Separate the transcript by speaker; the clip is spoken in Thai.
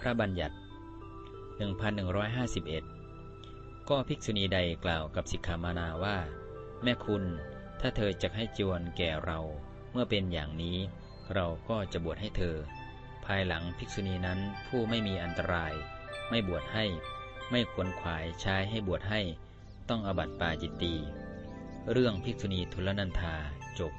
Speaker 1: พระบัญญัติ 1151 ก็ภิกษุณีใดกล่าวกับสิกขามานาว่า แม่คุณ ถ้าเธอจะให้จวนแก่เรา เมื่อเป็นอย่างนี้ เราก็จะบวชให้เธอ ภายหลังภิกษุณีนั้นผู้ไม่มีอันตราย ไม่บวชให้ ไม่ควรขวายใช้ให้บวชให้ ต้องอบัติปาจิตตี เรื่องภิกษุณีทุลนันธาจบ